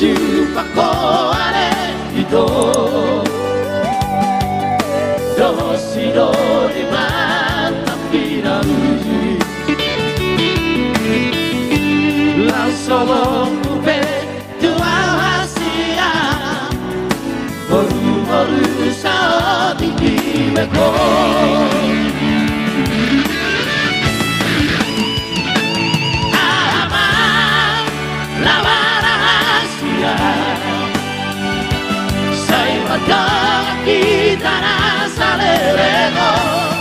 宇宙は壊れ人どうしろにまたひらうじランソロベトワハシアホルモルシャオディキメコ nunca quitarás al heredero.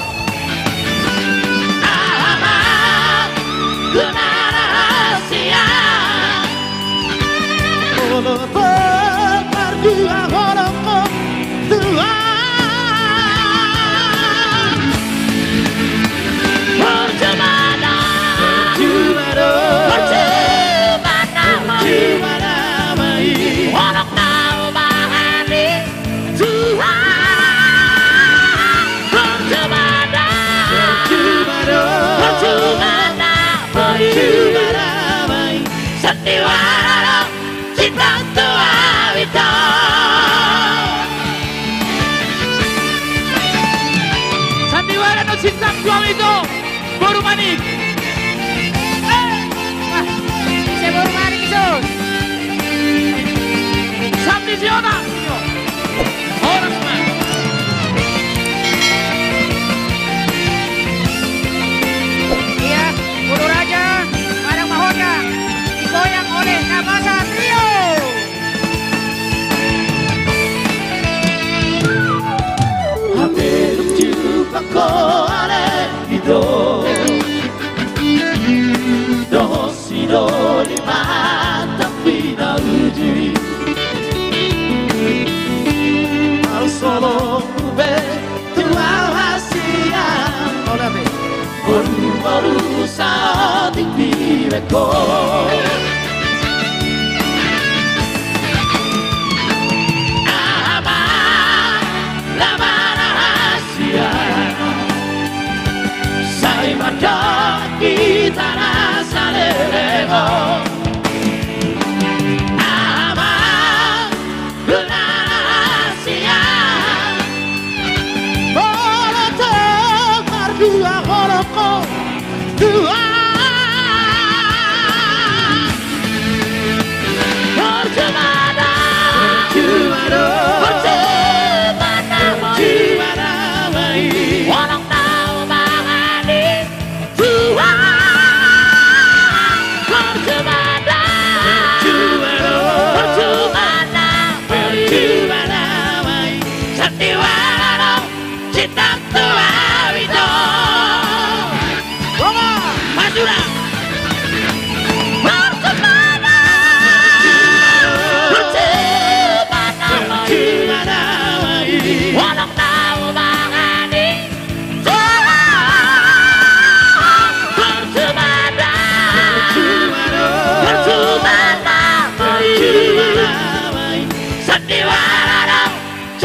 Rumanic.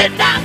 sit down.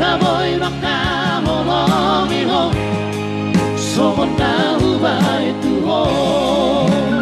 cowboy bakna molong ihong sobon na ubay tuhong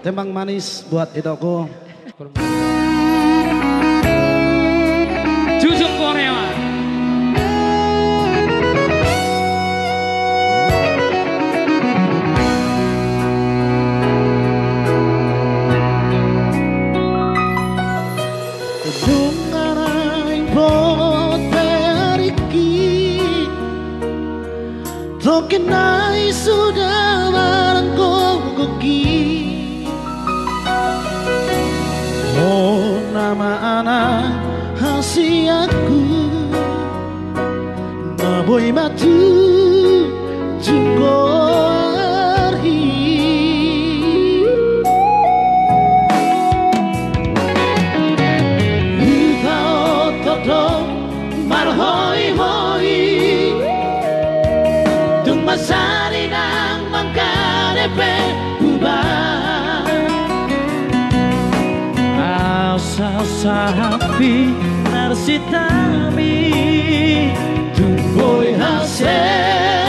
Tembang manis buat Edoko. Jujur Korea. Kenai sudah nama anak hasiatku Naboi batu api Narsi tami Tunggoy hasil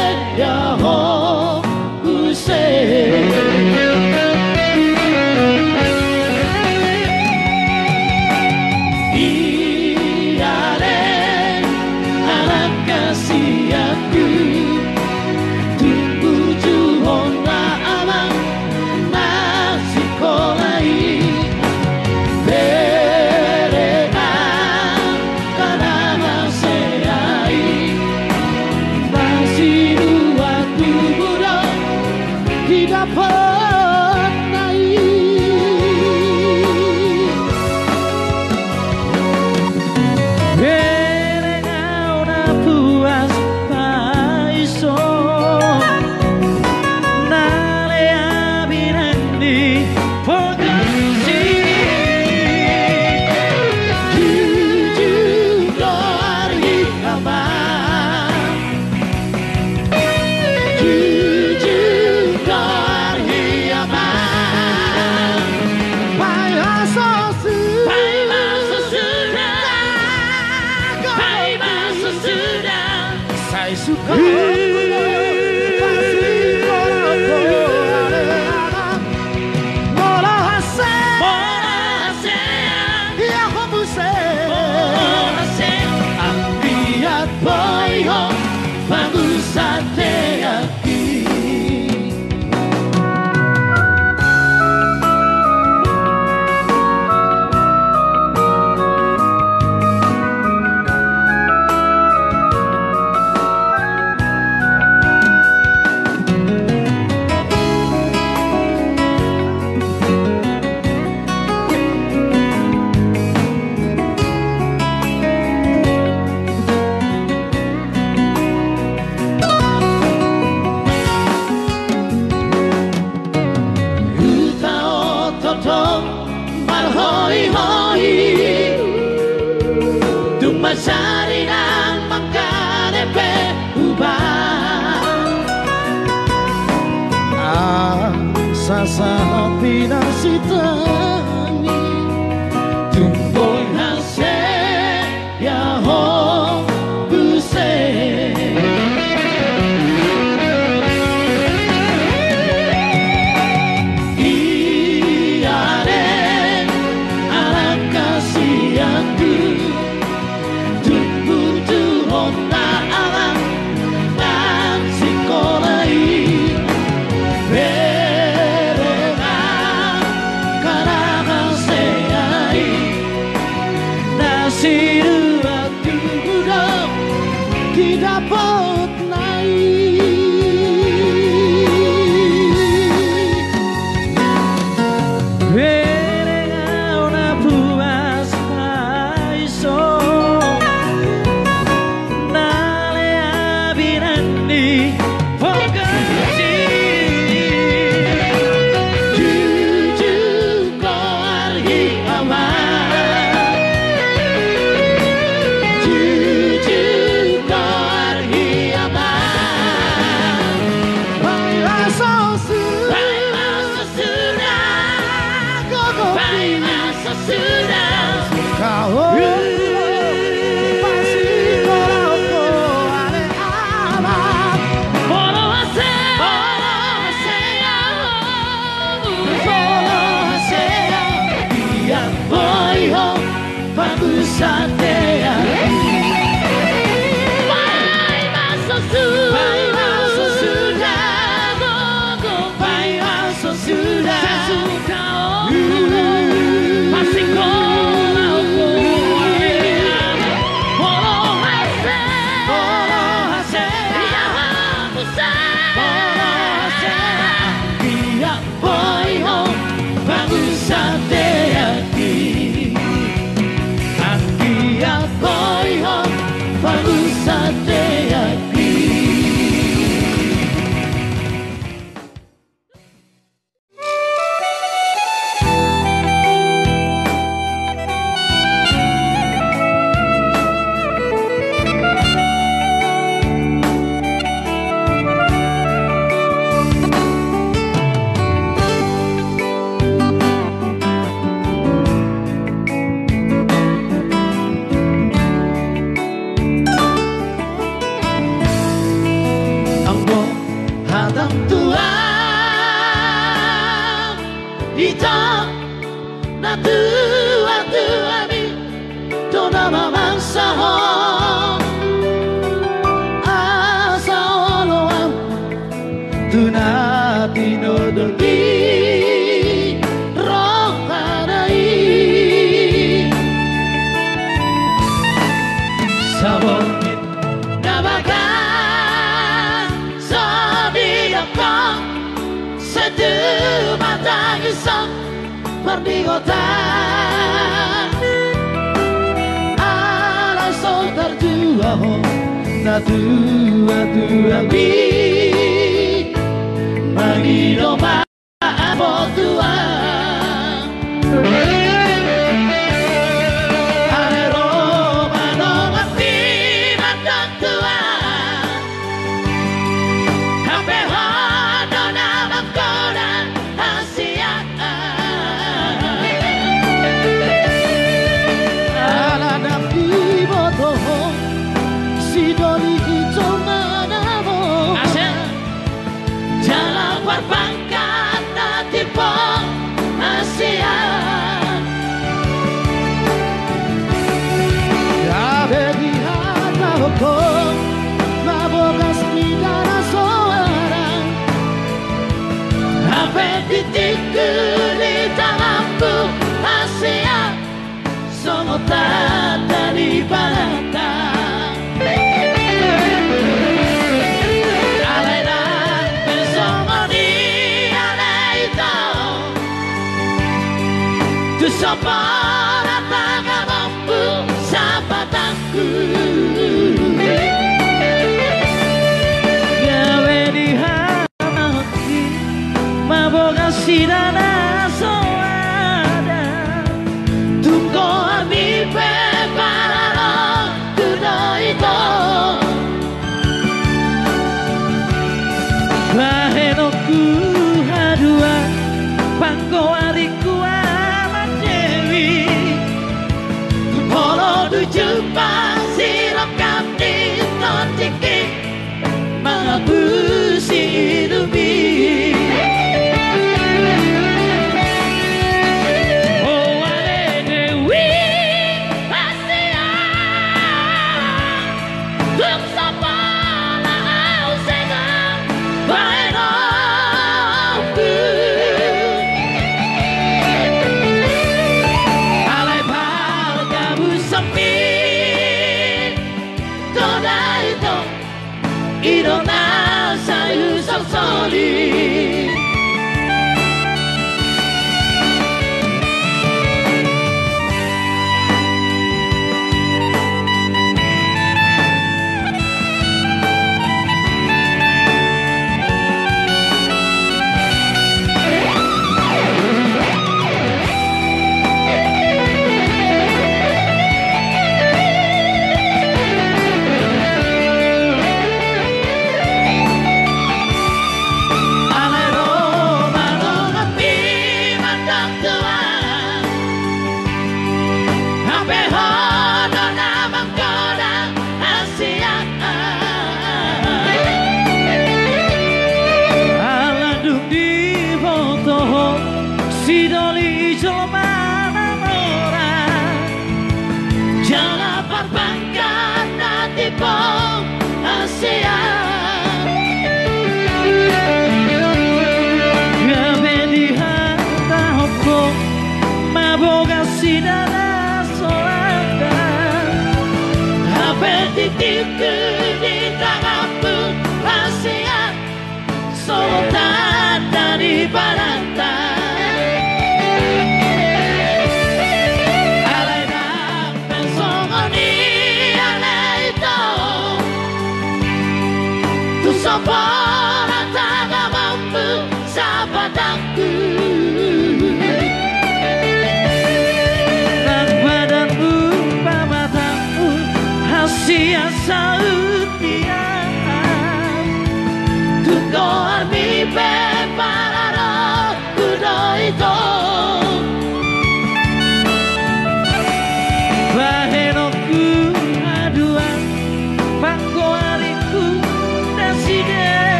Time. ふわふわびマリの前 Shabbat.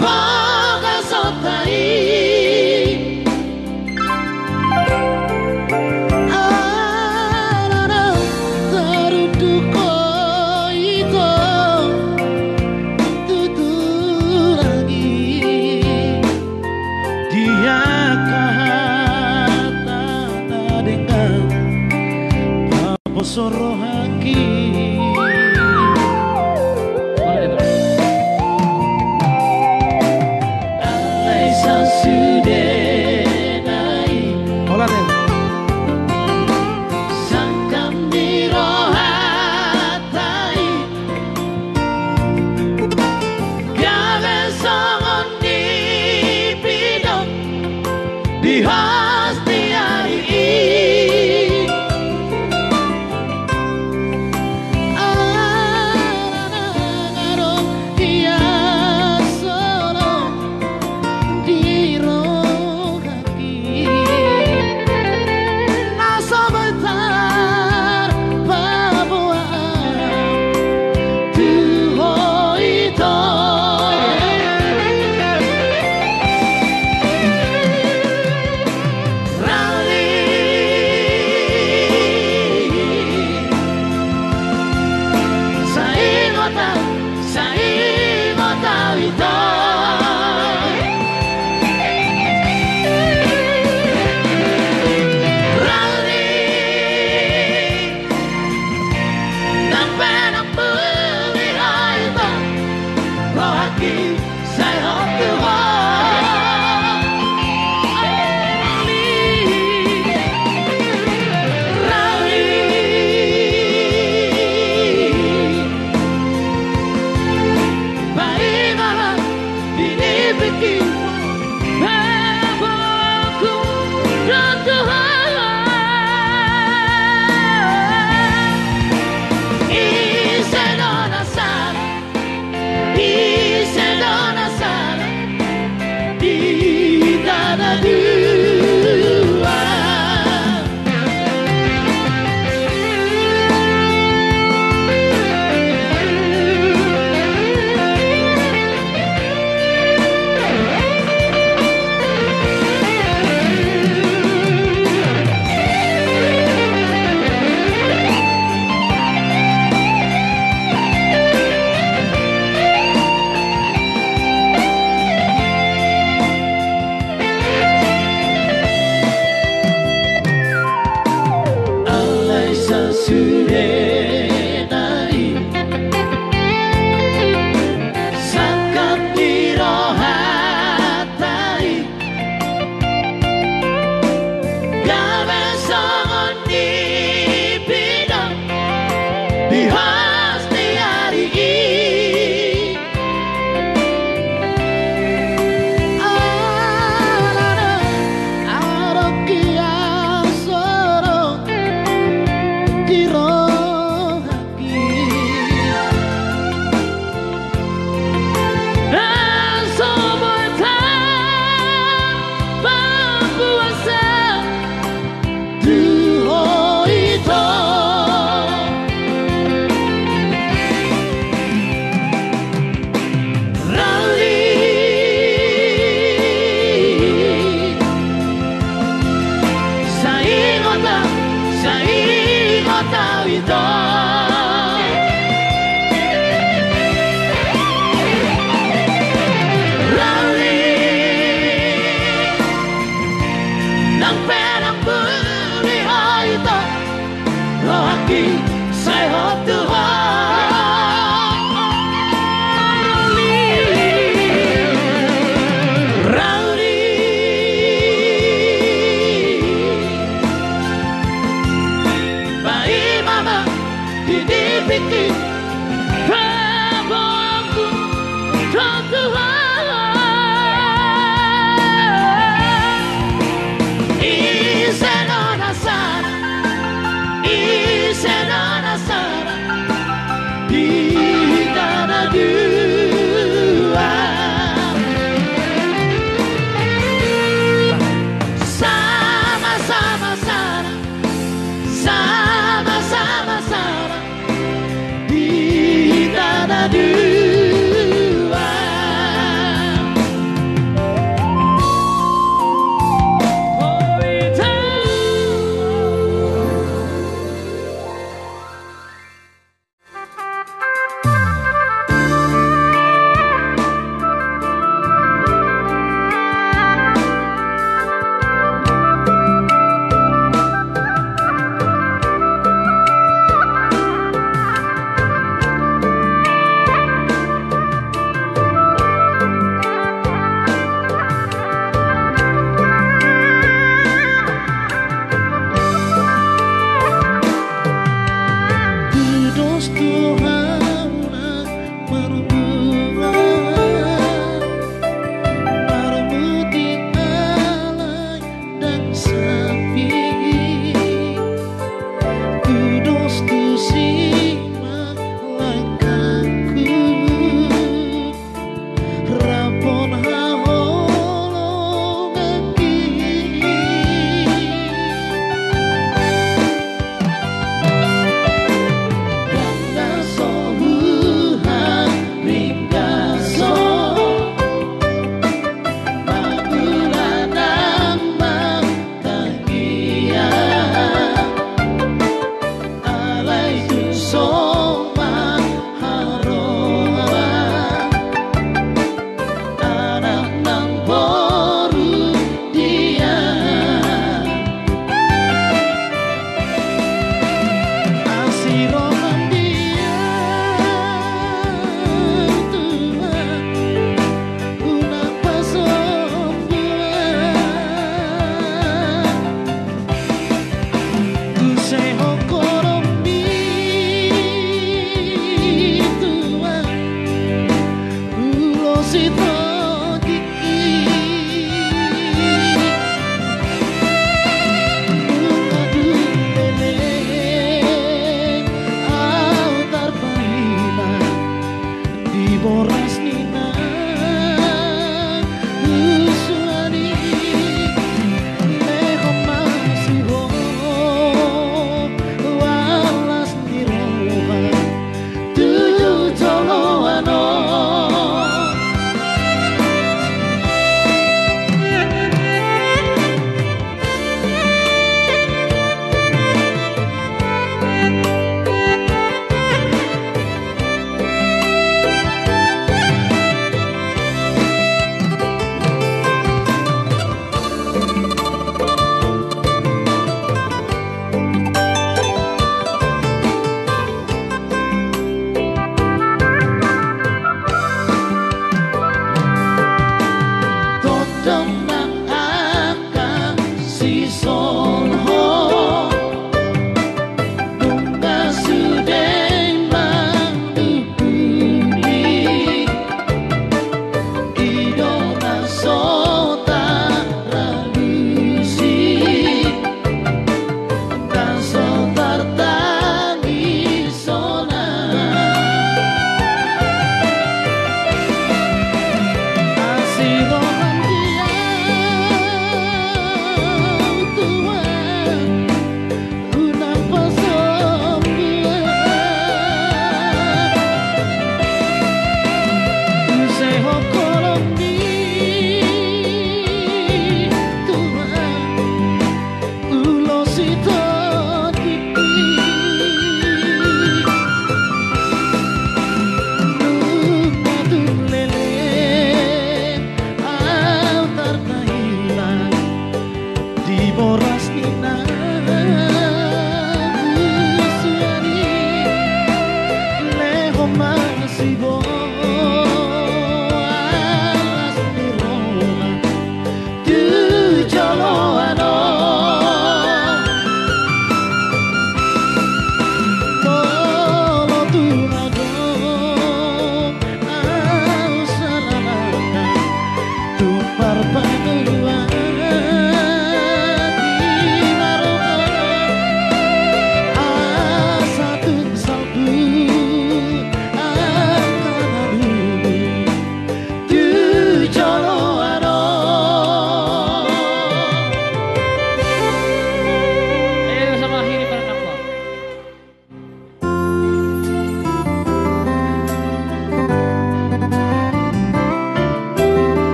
upon